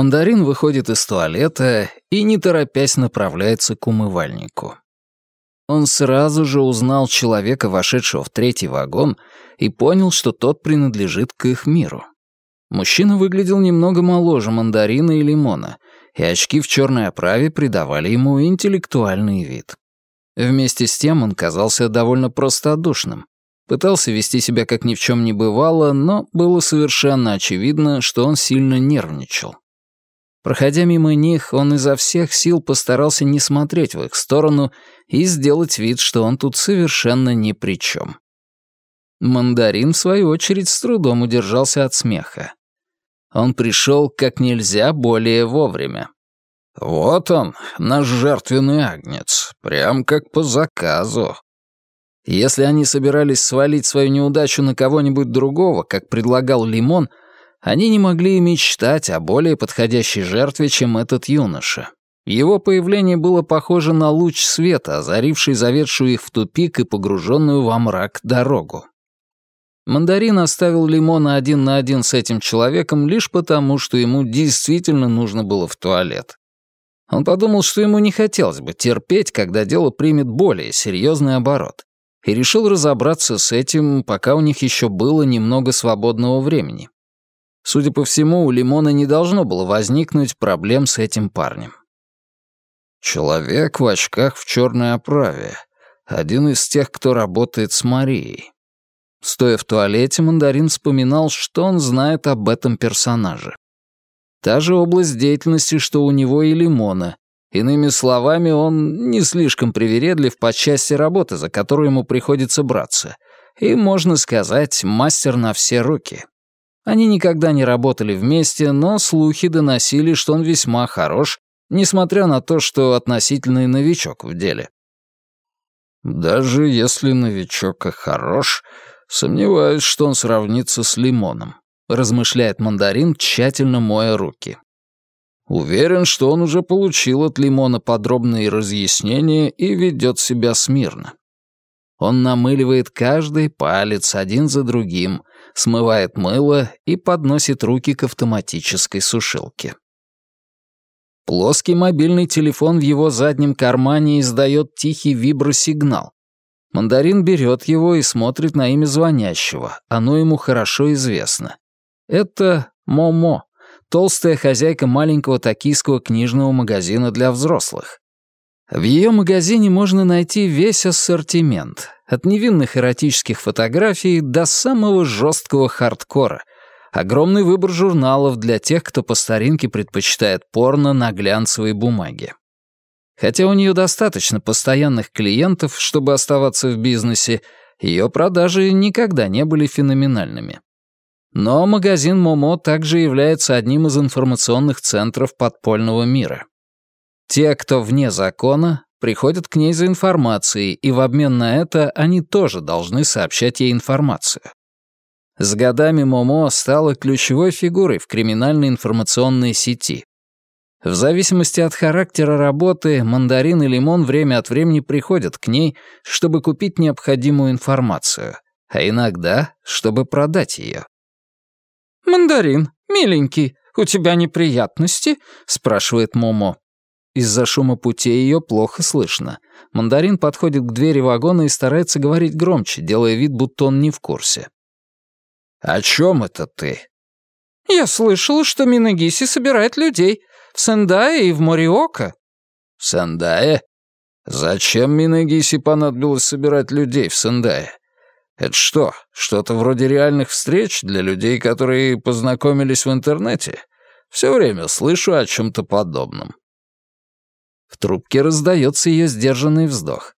Мандарин выходит из туалета и, не торопясь, направляется к умывальнику. Он сразу же узнал человека, вошедшего в третий вагон, и понял, что тот принадлежит к их миру. Мужчина выглядел немного моложе мандарина и лимона, и очки в черной оправе придавали ему интеллектуальный вид. Вместе с тем он казался довольно простодушным, Пытался вести себя как ни в чем не бывало, но было совершенно очевидно, что он сильно нервничал. Проходя мимо них, он изо всех сил постарался не смотреть в их сторону и сделать вид, что он тут совершенно ни при чем. Мандарин, в свою очередь, с трудом удержался от смеха. Он пришел как нельзя более вовремя. «Вот он, наш жертвенный агнец, прям как по заказу», если они собирались свалить свою неудачу на кого-нибудь другого, как предлагал Лимон, они не могли и мечтать о более подходящей жертве, чем этот юноша. Его появление было похоже на луч света, озаривший заведшую их в тупик и погруженную во мрак дорогу. Мандарин оставил Лимона один на один с этим человеком лишь потому, что ему действительно нужно было в туалет. Он подумал, что ему не хотелось бы терпеть, когда дело примет более серьезный оборот и решил разобраться с этим, пока у них еще было немного свободного времени. Судя по всему, у Лимона не должно было возникнуть проблем с этим парнем. Человек в очках в черной оправе. Один из тех, кто работает с Марией. Стоя в туалете, мандарин вспоминал, что он знает об этом персонаже. Та же область деятельности, что у него и Лимона, Иными словами, он не слишком привередлив по части работы, за которую ему приходится браться, и, можно сказать, мастер на все руки. Они никогда не работали вместе, но слухи доносили, что он весьма хорош, несмотря на то, что относительный новичок в деле. Даже если новичок и хорош, сомневаюсь, что он сравнится с лимоном, размышляет мандарин, тщательно моя руки. Уверен, что он уже получил от Лимона подробные разъяснения и ведет себя смирно. Он намыливает каждый палец один за другим, смывает мыло и подносит руки к автоматической сушилке. Плоский мобильный телефон в его заднем кармане издает тихий вибросигнал. Мандарин берет его и смотрит на имя звонящего, оно ему хорошо известно. Это Момо толстая хозяйка маленького токийского книжного магазина для взрослых. В ее магазине можно найти весь ассортимент, от невинных эротических фотографий до самого жесткого хардкора, огромный выбор журналов для тех, кто по старинке предпочитает порно на глянцевой бумаге. Хотя у нее достаточно постоянных клиентов, чтобы оставаться в бизнесе, ее продажи никогда не были феноменальными. Но магазин Момо также является одним из информационных центров подпольного мира. Те, кто вне закона, приходят к ней за информацией, и в обмен на это они тоже должны сообщать ей информацию. С годами Момо стала ключевой фигурой в криминальной информационной сети. В зависимости от характера работы, мандарин и лимон время от времени приходят к ней, чтобы купить необходимую информацию, а иногда, чтобы продать ее. «Мандарин, миленький, у тебя неприятности?» — спрашивает Момо. Из-за шума путей ее плохо слышно. Мандарин подходит к двери вагона и старается говорить громче, делая вид, будто он не в курсе. «О чем это ты?» «Я слышала, что Минагиси собирает людей. В Сендае и в Мориока». «В Сендае? Зачем Минагиси понадобилось собирать людей в Сендае? Это что, что-то вроде реальных встреч для людей, которые познакомились в интернете? Все время слышу о чем-то подобном. В трубке раздается ее сдержанный вздох.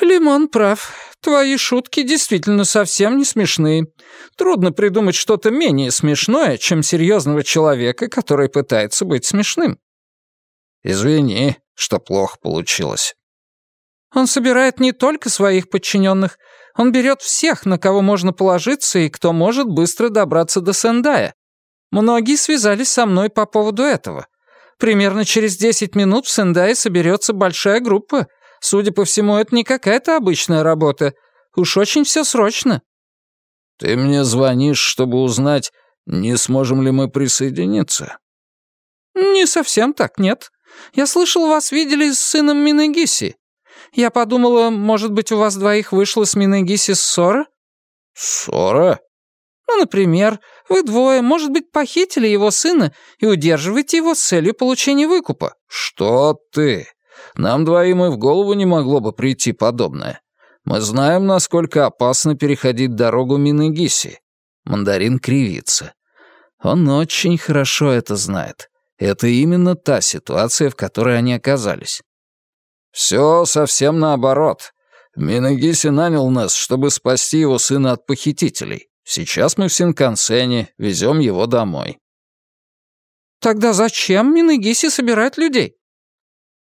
«Лимон прав. Твои шутки действительно совсем не смешные. Трудно придумать что-то менее смешное, чем серьезного человека, который пытается быть смешным». «Извини, что плохо получилось». «Он собирает не только своих подчиненных, он берет всех, на кого можно положиться и кто может быстро добраться до Сендая. Многие связались со мной по поводу этого. Примерно через 10 минут в Сендае соберется большая группа. Судя по всему, это не какая-то обычная работа. Уж очень все срочно». Ты мне звонишь, чтобы узнать, не сможем ли мы присоединиться?» «Не совсем так, нет. Я слышал, вас видели с сыном Минегиси. Я подумала, может быть, у вас двоих вышла с Минегиси ссора?» «Ссора?» «Ну, например, вы двое, может быть, похитили его сына и удерживаете его с целью получения выкупа». «Что ты? Нам двоим и в голову не могло бы прийти подобное. Мы знаем, насколько опасно переходить дорогу Минегиси». Мандарин кривится. Он очень хорошо это знает. Это именно та ситуация, в которой они оказались. «Все совсем наоборот. Минагиси нанял нас, чтобы спасти его сына от похитителей. Сейчас мы в Синкансене, везем его домой». «Тогда зачем Минагиси собирать людей?»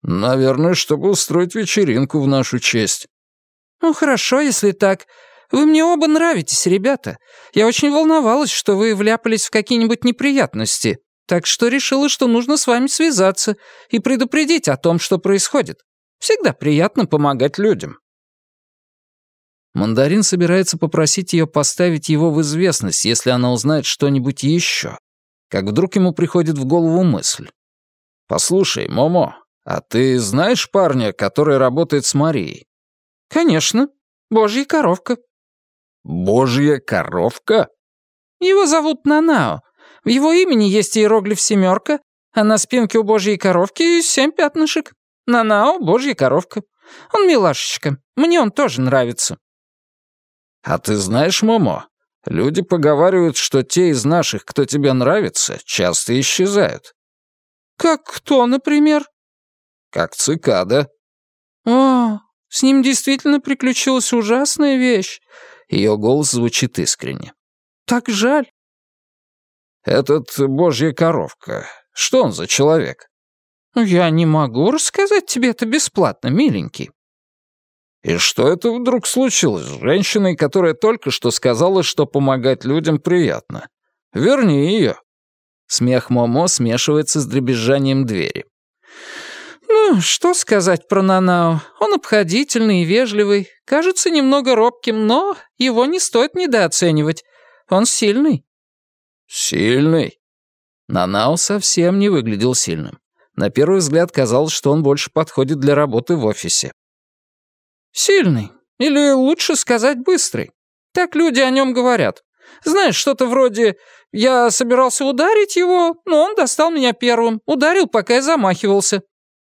«Наверное, чтобы устроить вечеринку в нашу честь». «Ну хорошо, если так. Вы мне оба нравитесь, ребята. Я очень волновалась, что вы вляпались в какие-нибудь неприятности, так что решила, что нужно с вами связаться и предупредить о том, что происходит. Всегда приятно помогать людям». Мандарин собирается попросить ее поставить его в известность, если она узнает что-нибудь еще. Как вдруг ему приходит в голову мысль. «Послушай, Момо, а ты знаешь парня, который работает с Марией?» «Конечно. Божья коровка». «Божья коровка?» «Его зовут Нанао. В его имени есть иероглиф «семерка», а на спинке у божьей коровки семь пятнышек. Нанао — божья коровка. Он милашечка. Мне он тоже нравится». «А ты знаешь, Момо, люди поговаривают, что те из наших, кто тебе нравится, часто исчезают». «Как кто, например?» «Как цикада». «О, с ним действительно приключилась ужасная вещь». Ее голос звучит искренне. «Так жаль. «Этот божья коровка. Что он за человек?» «Я не могу рассказать тебе это бесплатно, миленький». «И что это вдруг случилось с женщиной, которая только что сказала, что помогать людям приятно? Верни ее». Смех Момо смешивается с дребезжанием двери. «Ну, что сказать про Нанао? Он обходительный и вежливый, кажется немного робким, но его не стоит недооценивать. Он сильный. «Сильный?» Нанао совсем не выглядел сильным. На первый взгляд казалось, что он больше подходит для работы в офисе. «Сильный. Или лучше сказать быстрый. Так люди о нем говорят. Знаешь, что-то вроде «я собирался ударить его, но он достал меня первым, ударил, пока я замахивался».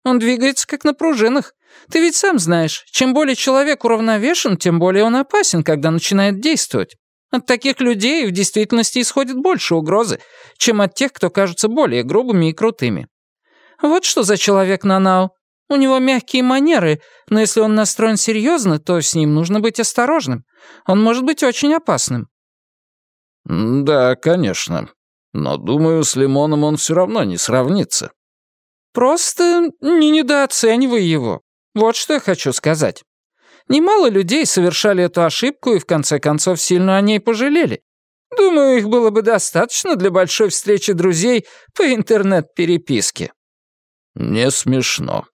Он двигается как на пружинах. Ты ведь сам знаешь, чем более человек уравновешен, тем более он опасен, когда начинает действовать. От таких людей в действительности исходит больше угрозы, чем от тех, кто кажется более грубыми и крутыми. Вот что за человек Нанао. У него мягкие манеры, но если он настроен серьезно, то с ним нужно быть осторожным. Он может быть очень опасным. «Да, конечно. Но, думаю, с Лимоном он все равно не сравнится». «Просто не недооценивай его. Вот что я хочу сказать. Немало людей совершали эту ошибку и в конце концов сильно о ней пожалели. Думаю, их было бы достаточно для большой встречи друзей по интернет-переписке». «Не смешно».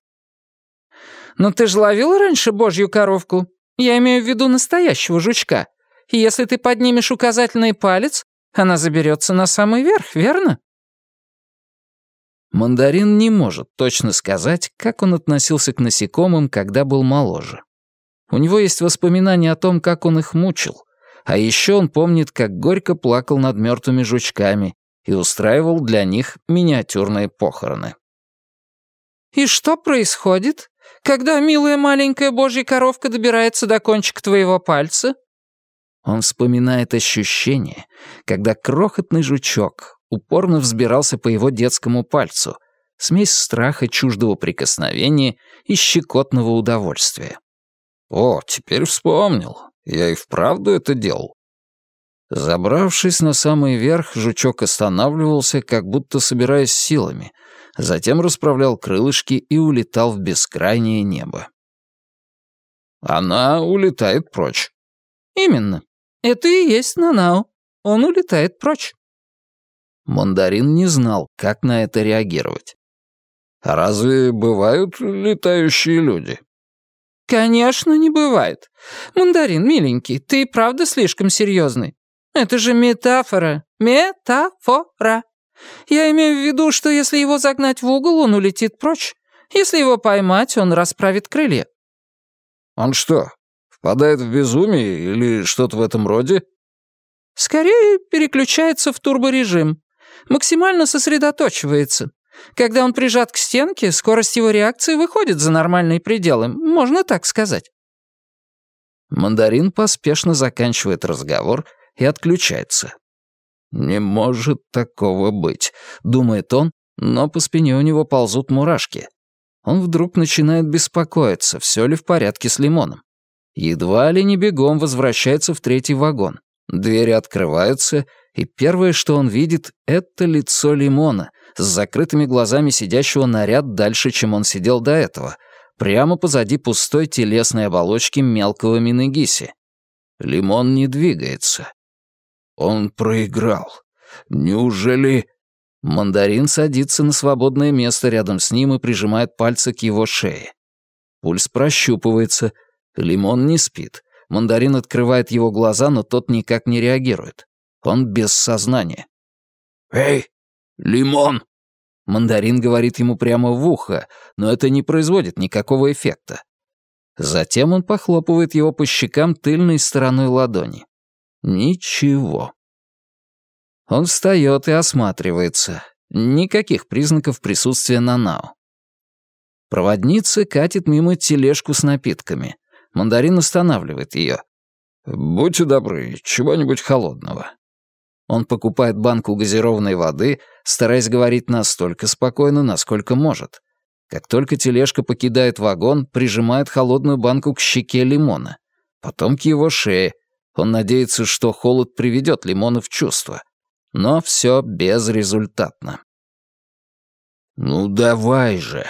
«Но ты же ловил раньше божью коровку? Я имею в виду настоящего жучка. И если ты поднимешь указательный палец, она заберется на самый верх, верно?» Мандарин не может точно сказать, как он относился к насекомым, когда был моложе. У него есть воспоминания о том, как он их мучил. А еще он помнит, как горько плакал над мертвыми жучками и устраивал для них миниатюрные похороны. «И что происходит, когда милая маленькая божья коровка добирается до кончика твоего пальца?» Он вспоминает ощущение, когда крохотный жучок упорно взбирался по его детскому пальцу, смесь страха чуждого прикосновения и щекотного удовольствия. «О, теперь вспомнил. Я и вправду это делал». Забравшись на самый верх, жучок останавливался, как будто собираясь силами, затем расправлял крылышки и улетал в бескрайнее небо. «Она улетает прочь». «Именно. Это и есть Нанао. Он улетает прочь». Мандарин не знал, как на это реагировать. «А разве бывают летающие люди?» «Конечно, не бывает. Мандарин, миленький, ты правда слишком серьезный. Это же метафора. Метафора. Я имею в виду, что если его загнать в угол, он улетит прочь. Если его поймать, он расправит крылья». «Он что, впадает в безумие или что-то в этом роде?» «Скорее переключается в турборежим. Максимально сосредоточивается. Когда он прижат к стенке, скорость его реакции выходит за нормальные пределы, можно так сказать». Мандарин поспешно заканчивает разговор и отключается. «Не может такого быть», — думает он, но по спине у него ползут мурашки. Он вдруг начинает беспокоиться, все ли в порядке с лимоном. Едва ли не бегом возвращается в третий вагон. Двери открываются, и первое, что он видит, — это лицо лимона, с закрытыми глазами сидящего на ряд дальше, чем он сидел до этого, прямо позади пустой телесной оболочки мелкого Минегиси. Лимон не двигается. Он проиграл. Неужели... Мандарин садится на свободное место рядом с ним и прижимает пальцы к его шее. Пульс прощупывается. Лимон не спит. Мандарин открывает его глаза, но тот никак не реагирует. Он без сознания. «Эй, лимон!» Мандарин говорит ему прямо в ухо, но это не производит никакого эффекта. Затем он похлопывает его по щекам тыльной стороной ладони. Ничего. Он встает и осматривается. Никаких признаков присутствия Нанао. Проводница катит мимо тележку с напитками. Мандарин останавливает ее. «Будьте добры, чего-нибудь холодного». Он покупает банку газированной воды, стараясь говорить настолько спокойно, насколько может. Как только тележка покидает вагон, прижимает холодную банку к щеке лимона, потом к его шее. Он надеется, что холод приведет лимона в чувство. Но все безрезультатно. «Ну давай же!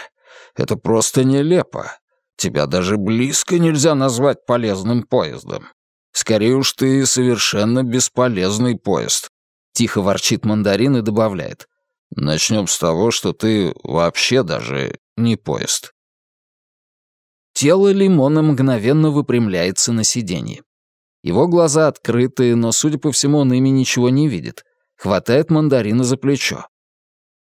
Это просто нелепо. Тебя даже близко нельзя назвать полезным поездом. Скорее уж ты совершенно бесполезный поезд. Тихо ворчит мандарин и добавляет. Начнем с того, что ты вообще даже не поезд. Тело лимона мгновенно выпрямляется на сиденье. Его глаза открыты, но, судя по всему, он ими ничего не видит. Хватает мандарина за плечо.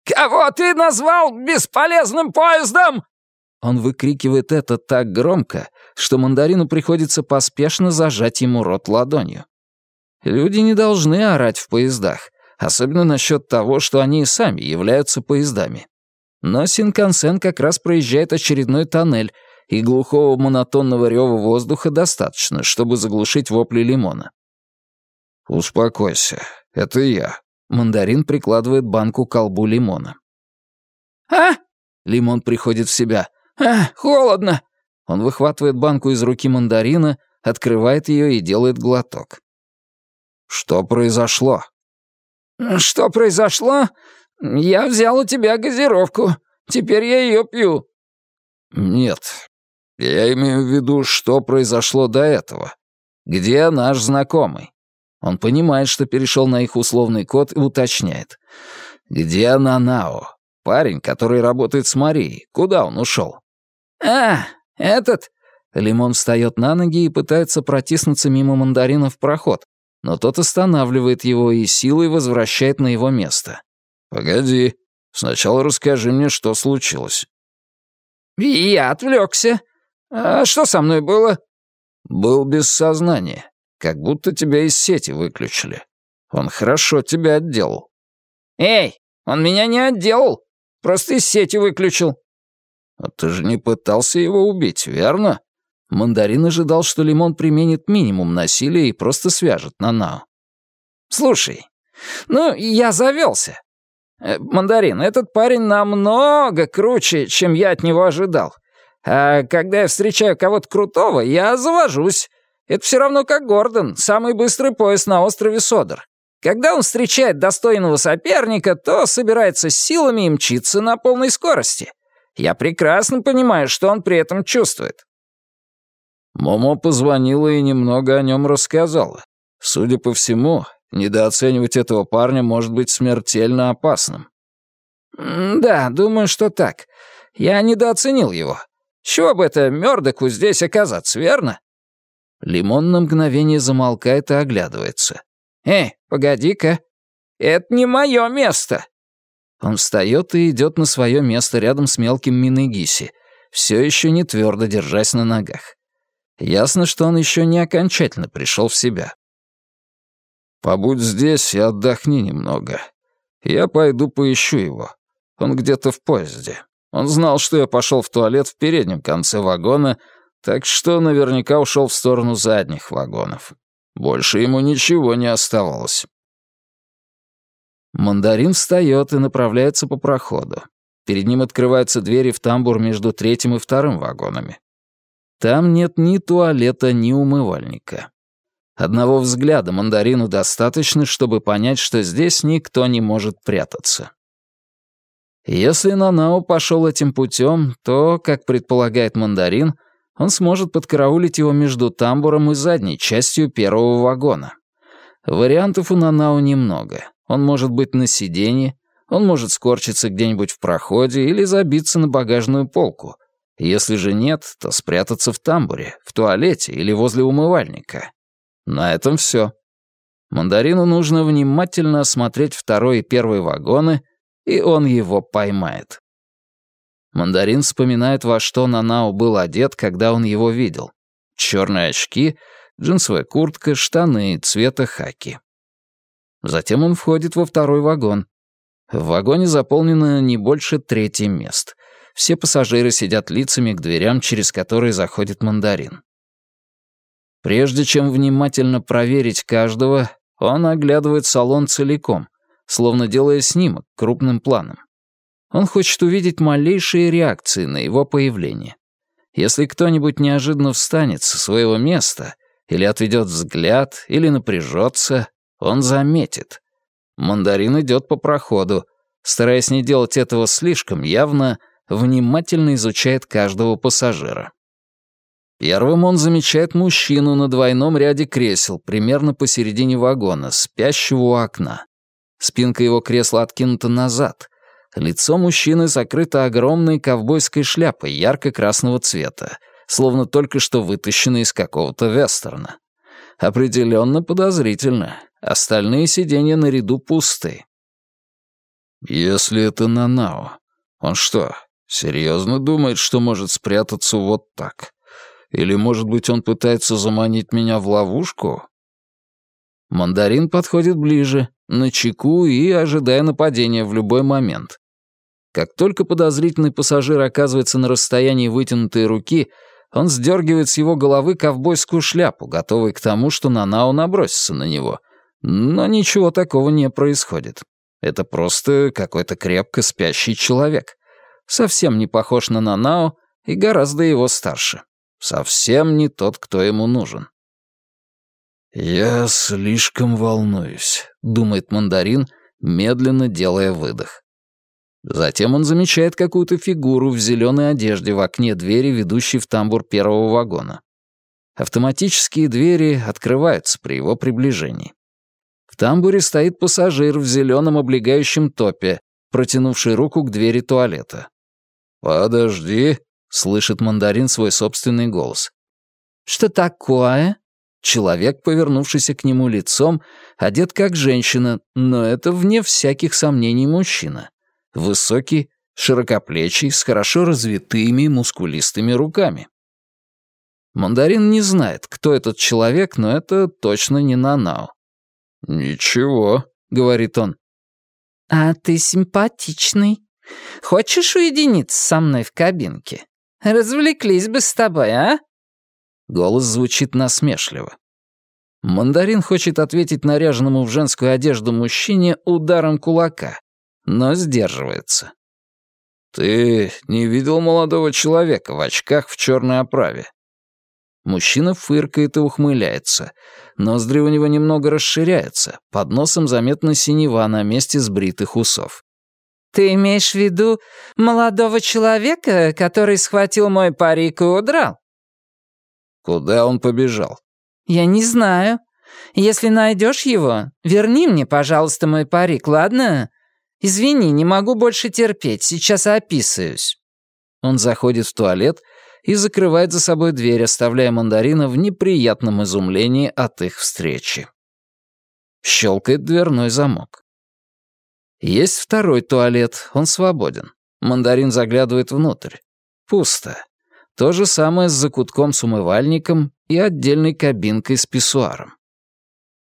«Кого ты назвал бесполезным поездом?» Он выкрикивает это так громко, что мандарину приходится поспешно зажать ему рот ладонью. Люди не должны орать в поездах, особенно насчет того, что они и сами являются поездами. Но Синкансен как раз проезжает очередной тоннель, и глухого монотонного рева воздуха достаточно, чтобы заглушить вопли лимона. «Успокойся, это я». Мандарин прикладывает банку к колбу лимона. «А?» Лимон приходит в себя. «А, холодно!» Он выхватывает банку из руки мандарина, открывает ее и делает глоток. «Что произошло?» «Что произошло? Я взял у тебя газировку. Теперь я ее пью». «Нет. Я имею в виду, что произошло до этого. Где наш знакомый?» Он понимает, что перешел на их условный код и уточняет. «Где Нанао? Парень, который работает с Марией. Куда он ушел?» «А, этот...» Лимон встает на ноги и пытается протиснуться мимо мандарина в проход, но тот останавливает его и силой возвращает на его место. «Погоди, сначала расскажи мне, что случилось». «Я отвлекся. А что со мной было?» «Был без сознания. Как будто тебя из сети выключили. Он хорошо тебя отделал». «Эй, он меня не отделал. Просто из сети выключил». «А ты же не пытался его убить, верно?» Мандарин ожидал, что Лимон применит минимум насилия и просто свяжет Нанао. «Слушай, ну, я завелся. Э, Мандарин, этот парень намного круче, чем я от него ожидал. А когда я встречаю кого-то крутого, я завожусь. Это все равно как Гордон, самый быстрый поезд на острове Содор. Когда он встречает достойного соперника, то собирается с силами и мчится на полной скорости. Я прекрасно понимаю, что он при этом чувствует. Момо позвонила и немного о нем рассказала. Судя по всему, недооценивать этого парня может быть смертельно опасным. «Да, думаю, что так. Я недооценил его. Чего бы это Мёрдоку здесь оказаться, верно?» Лимон на мгновение замолкает и оглядывается. «Эй, погоди-ка, это не мое место!» Он встает и идет на свое место рядом с мелким Минегиси, все еще не твердо держась на ногах. Ясно, что он еще не окончательно пришел в себя. «Побудь здесь и отдохни немного. Я пойду поищу его. Он где-то в поезде. Он знал, что я пошел в туалет в переднем конце вагона, так что наверняка ушел в сторону задних вагонов. Больше ему ничего не оставалось». Мандарин встает и направляется по проходу. Перед ним открываются двери в тамбур между третьим и вторым вагонами. Там нет ни туалета, ни умывальника. Одного взгляда мандарину достаточно, чтобы понять, что здесь никто не может прятаться. Если Нанао пошел этим путем, то, как предполагает мандарин, он сможет подкараулить его между тамбуром и задней частью первого вагона. Вариантов у Нанао немного. Он может быть на сиденье, он может скорчиться где-нибудь в проходе или забиться на багажную полку. Если же нет, то спрятаться в тамбуре, в туалете или возле умывальника. На этом все. Мандарину нужно внимательно осмотреть второй и первый вагоны, и он его поймает. Мандарин вспоминает, во что Нанао был одет, когда он его видел. Черные очки, джинсовая куртка, штаны цвета хаки. Затем он входит во второй вагон. В вагоне заполнено не больше трети мест. Все пассажиры сидят лицами к дверям, через которые заходит мандарин. Прежде чем внимательно проверить каждого, он оглядывает салон целиком, словно делая снимок крупным планом. Он хочет увидеть малейшие реакции на его появление. Если кто-нибудь неожиданно встанет со своего места, или отведет взгляд, или напряжется, он заметит. Мандарин идет по проходу, стараясь не делать этого слишком явно, внимательно изучает каждого пассажира. Первым он замечает мужчину на двойном ряде кресел, примерно посередине вагона, спящего у окна. Спинка его кресла откинута назад. Лицо мужчины закрыто огромной ковбойской шляпой ярко-красного цвета, словно только что вытащенной из какого-то вестерна. Определенно подозрительно. Остальные сиденья на ряду пусты. Если это Нанао, он что, серьезно думает, что может спрятаться вот так? Или, может быть, он пытается заманить меня в ловушку? Мандарин подходит ближе, на чеку и ожидая нападения в любой момент. Как только подозрительный пассажир оказывается на расстоянии вытянутой руки, он сдергивает с его головы ковбойскую шляпу, готовый к тому, что Нанао набросится на него. Но ничего такого не происходит. Это просто какой-то крепко спящий человек. Совсем не похож на Нанао и гораздо его старше. Совсем не тот, кто ему нужен. «Я слишком волнуюсь», — думает мандарин, медленно делая выдох. Затем он замечает какую-то фигуру в зеленой одежде в окне двери, ведущей в тамбур первого вагона. Автоматические двери открываются при его приближении. В тамбуре стоит пассажир в зеленом облегающем топе, протянувший руку к двери туалета. «Подожди», — слышит мандарин свой собственный голос. «Что такое?» Человек, повернувшийся к нему лицом, одет как женщина, но это, вне всяких сомнений, мужчина. Высокий, широкоплечий, с хорошо развитыми мускулистыми руками. Мандарин не знает, кто этот человек, но это точно не Нанао. «Ничего», — говорит он. «А ты симпатичный. Хочешь уединиться со мной в кабинке? Развлеклись бы с тобой, а?» Голос звучит насмешливо. Мандарин хочет ответить наряженному в женскую одежду мужчине ударом кулака, но сдерживается. «Ты не видел молодого человека в очках в черной оправе?» Мужчина фыркает и ухмыляется. Ноздри у него немного расширяются. Под носом заметна синева на месте сбритых усов. «Ты имеешь в виду молодого человека, который схватил мой парик и удрал?» «Куда он побежал?» «Я не знаю. Если найдешь его, верни мне, пожалуйста, мой парик, ладно? «Извини, не могу больше терпеть, сейчас описываюсь». Он заходит в туалет и закрывает за собой дверь, оставляя мандарина в неприятном изумлении от их встречи. Щелкает дверной замок. Есть второй туалет, он свободен. Мандарин заглядывает внутрь. Пусто. То же самое с закутком с умывальником и отдельной кабинкой с писсуаром.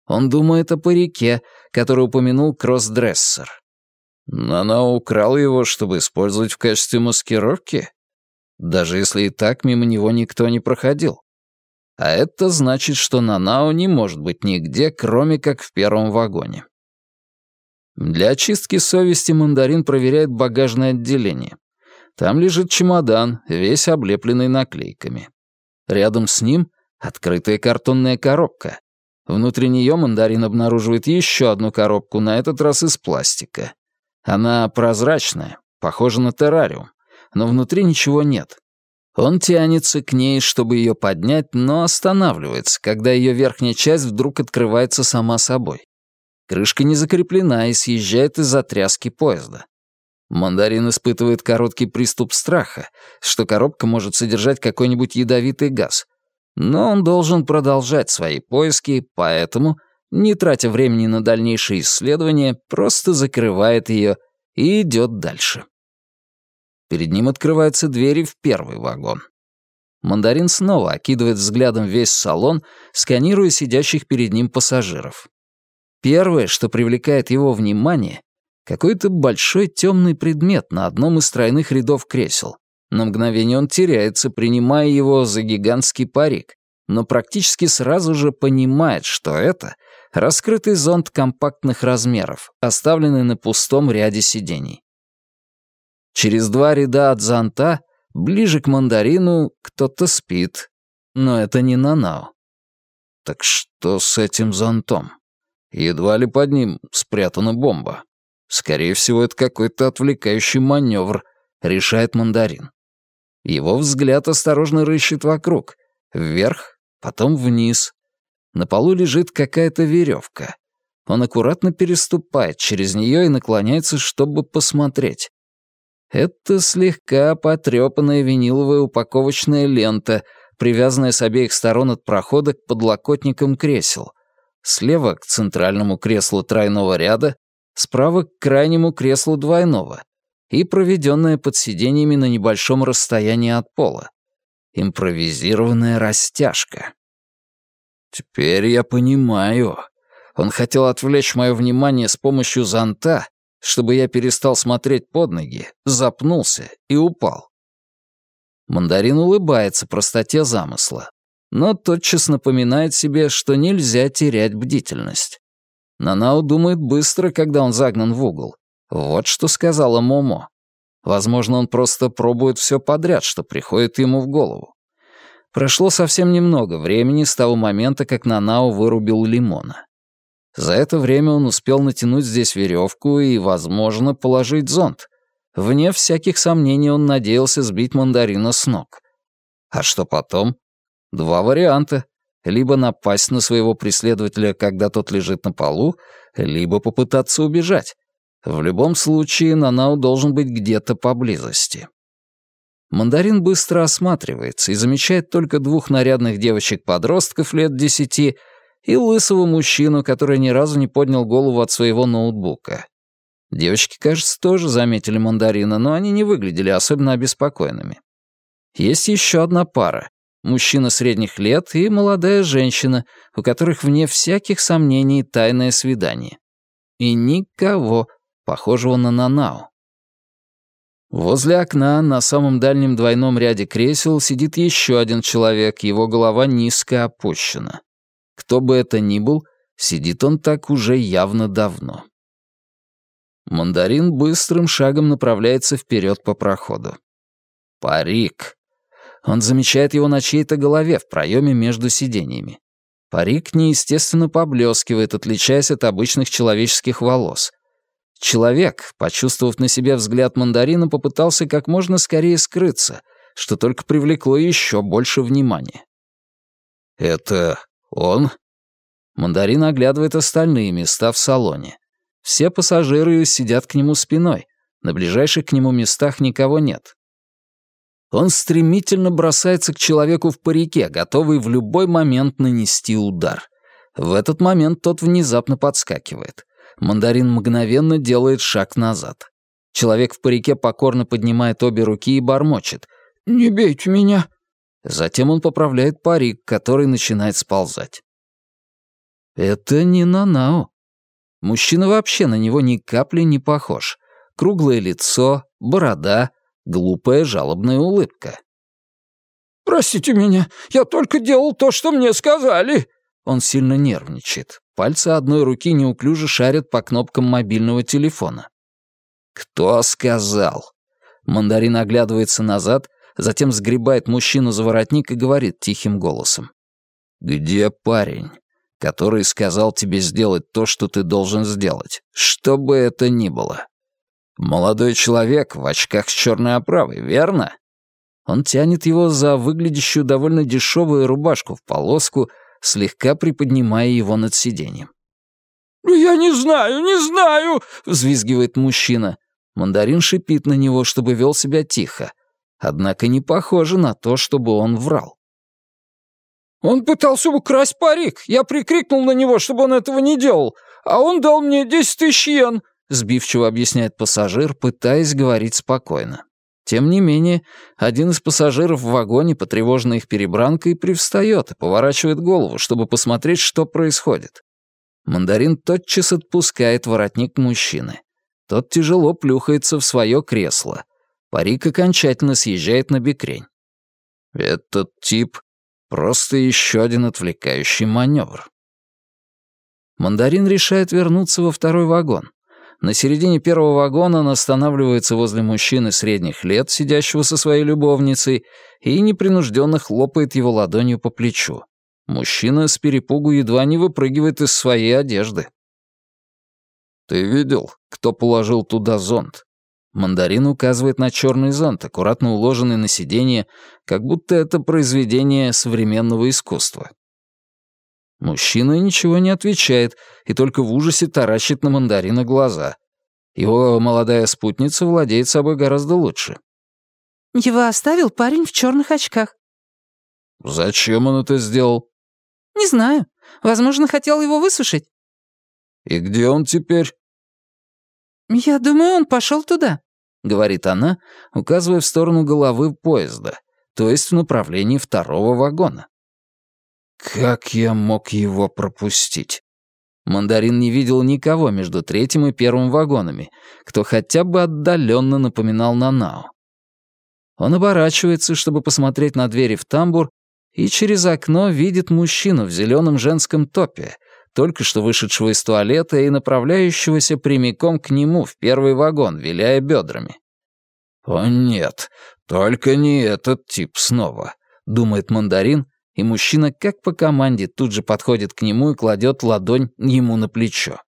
Он думает о парике, который упомянул кроссдрессер. Она украл его, чтобы использовать в качестве маскировки? Даже если и так мимо него никто не проходил. А это значит, что Нанао не может быть нигде, кроме как в первом вагоне. Для очистки совести мандарин проверяет багажное отделение. Там лежит чемодан, весь облепленный наклейками. Рядом с ним открытая картонная коробка. Внутри нее мандарин обнаруживает еще одну коробку, на этот раз из пластика. Она прозрачная, похожа на террариум, но внутри ничего нет. Он тянется к ней, чтобы ее поднять, но останавливается, когда ее верхняя часть вдруг открывается сама собой. Крышка не закреплена и съезжает из-за тряски поезда. Мандарин испытывает короткий приступ страха, что коробка может содержать какой-нибудь ядовитый газ. Но он должен продолжать свои поиски, поэтому, не тратя времени на дальнейшие исследования, просто закрывает ее и идет дальше. Перед ним открываются двери в первый вагон. Мандарин снова окидывает взглядом весь салон, сканируя сидящих перед ним пассажиров. Первое, что привлекает его внимание, какой-то большой темный предмет на одном из тройных рядов кресел. На мгновение он теряется, принимая его за гигантский парик, но практически сразу же понимает, что это раскрытый зонт компактных размеров, оставленный на пустом ряде сидений. Через два ряда от зонта, ближе к мандарину, кто-то спит. Но это не Нанао. Так что с этим зонтом? Едва ли под ним спрятана бомба. Скорее всего, это какой-то отвлекающий маневр, решает мандарин. Его взгляд осторожно рыщет вокруг. Вверх, потом вниз. На полу лежит какая-то веревка. Он аккуратно переступает через нее и наклоняется, чтобы посмотреть. Это слегка потрепанная виниловая упаковочная лента, привязанная с обеих сторон от прохода к подлокотникам кресел. Слева к центральному креслу тройного ряда, справа к крайнему креслу двойного и проведенная под сиденьями на небольшом расстоянии от пола. Импровизированная растяжка. Теперь я понимаю. Он хотел отвлечь мое внимание с помощью зонта, чтобы я перестал смотреть под ноги, запнулся и упал. Мандарин улыбается простоте замысла, но тотчас напоминает себе, что нельзя терять бдительность. Нанао думает быстро, когда он загнан в угол. Вот что сказала Момо. Возможно, он просто пробует все подряд, что приходит ему в голову. Прошло совсем немного времени с того момента, как Нанао вырубил лимона. За это время он успел натянуть здесь веревку и, возможно, положить зонт. Вне всяких сомнений он надеялся сбить мандарина с ног. А что потом? Два варианта. Либо напасть на своего преследователя, когда тот лежит на полу, либо попытаться убежать. В любом случае, Нанау должен быть где-то поблизости. Мандарин быстро осматривается и замечает только двух нарядных девочек-подростков лет десяти — и лысого мужчину, который ни разу не поднял голову от своего ноутбука. Девочки, кажется, тоже заметили мандарина, но они не выглядели особенно обеспокоенными. Есть еще одна пара. Мужчина средних лет и молодая женщина, у которых вне всяких сомнений тайное свидание. И никого похожего на Нанао. Возле окна на самом дальнем двойном ряде кресел сидит еще один человек, его голова низко опущена. Кто бы это ни был, сидит он так уже явно давно. Мандарин быстрым шагом направляется вперед по проходу. Парик. Он замечает его на чьей-то голове в проеме между сиденьями. Парик неестественно поблескивает, отличаясь от обычных человеческих волос. Человек, почувствовав на себе взгляд мандарина, попытался как можно скорее скрыться, что только привлекло еще больше внимания. «Это «Он?» Мандарин оглядывает остальные места в салоне. Все пассажиры сидят к нему спиной. На ближайших к нему местах никого нет. Он стремительно бросается к человеку в парике, готовый в любой момент нанести удар. В этот момент тот внезапно подскакивает. Мандарин мгновенно делает шаг назад. Человек в парике покорно поднимает обе руки и бормочет. «Не бейте меня!» Затем он поправляет парик, который начинает сползать. Это не Нанао. Мужчина вообще на него ни капли не похож. Круглое лицо, борода, глупая жалобная улыбка. «Простите меня, я только делал то, что мне сказали!» Он сильно нервничает. Пальцы одной руки неуклюже шарят по кнопкам мобильного телефона. «Кто сказал?» Мандарин оглядывается назад, затем сгребает мужчину за воротник и говорит тихим голосом. «Где парень, который сказал тебе сделать то, что ты должен сделать, что бы это ни было? Молодой человек в очках с черной оправой, верно?» Он тянет его за выглядящую довольно дешевую рубашку в полоску, слегка приподнимая его над сиденьем. «Я не знаю, не знаю!» — взвизгивает мужчина. Мандарин шипит на него, чтобы вел себя тихо. Однако не похоже на то, чтобы он врал. «Он пытался украсть парик. Я прикрикнул на него, чтобы он этого не делал. А он дал мне десять тысяч йен», — сбивчиво объясняет пассажир, пытаясь говорить спокойно. Тем не менее, один из пассажиров в вагоне, потревоженный их перебранкой, привстает и поворачивает голову, чтобы посмотреть, что происходит. Мандарин тотчас отпускает воротник мужчины. Тот тяжело плюхается в свое кресло. Парик окончательно съезжает на бекрень. Этот тип — просто еще один отвлекающий маневр. Мандарин решает вернуться во второй вагон. На середине первого вагона он останавливается возле мужчины средних лет, сидящего со своей любовницей, и непринужденно хлопает его ладонью по плечу. Мужчина с перепугу едва не выпрыгивает из своей одежды. «Ты видел, кто положил туда зонт?» Мандарин указывает на черный зонт, аккуратно уложенный на сиденье, как будто это произведение современного искусства. Мужчина ничего не отвечает и только в ужасе таращит на мандарина глаза. Его молодая спутница владеет собой гораздо лучше. «Его оставил парень в черных очках». «Зачем он это сделал?» «Не знаю. Возможно, хотел его высушить». «И где он теперь?» «Я думаю, он пошел туда», — говорит она, указывая в сторону головы поезда, то есть в направлении второго вагона. Как я мог его пропустить? Мандарин не видел никого между третьим и первым вагонами, кто хотя бы отдаленно напоминал Нанао. Он оборачивается, чтобы посмотреть на двери в тамбур, и через окно видит мужчину в зеленом женском топе, только что вышедшего из туалета и направляющегося прямиком к нему в первый вагон, виляя бедрами. «О нет, только не этот тип снова», — думает мандарин, и мужчина, как по команде, тут же подходит к нему и кладет ладонь ему на плечо.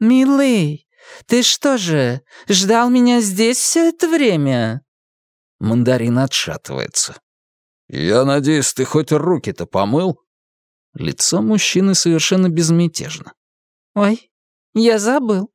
«Милый, ты что же, ждал меня здесь все это время?» Мандарин отшатывается. «Я надеюсь, ты хоть руки-то помыл?» Лицо мужчины совершенно безмятежно. «Ой, я забыл».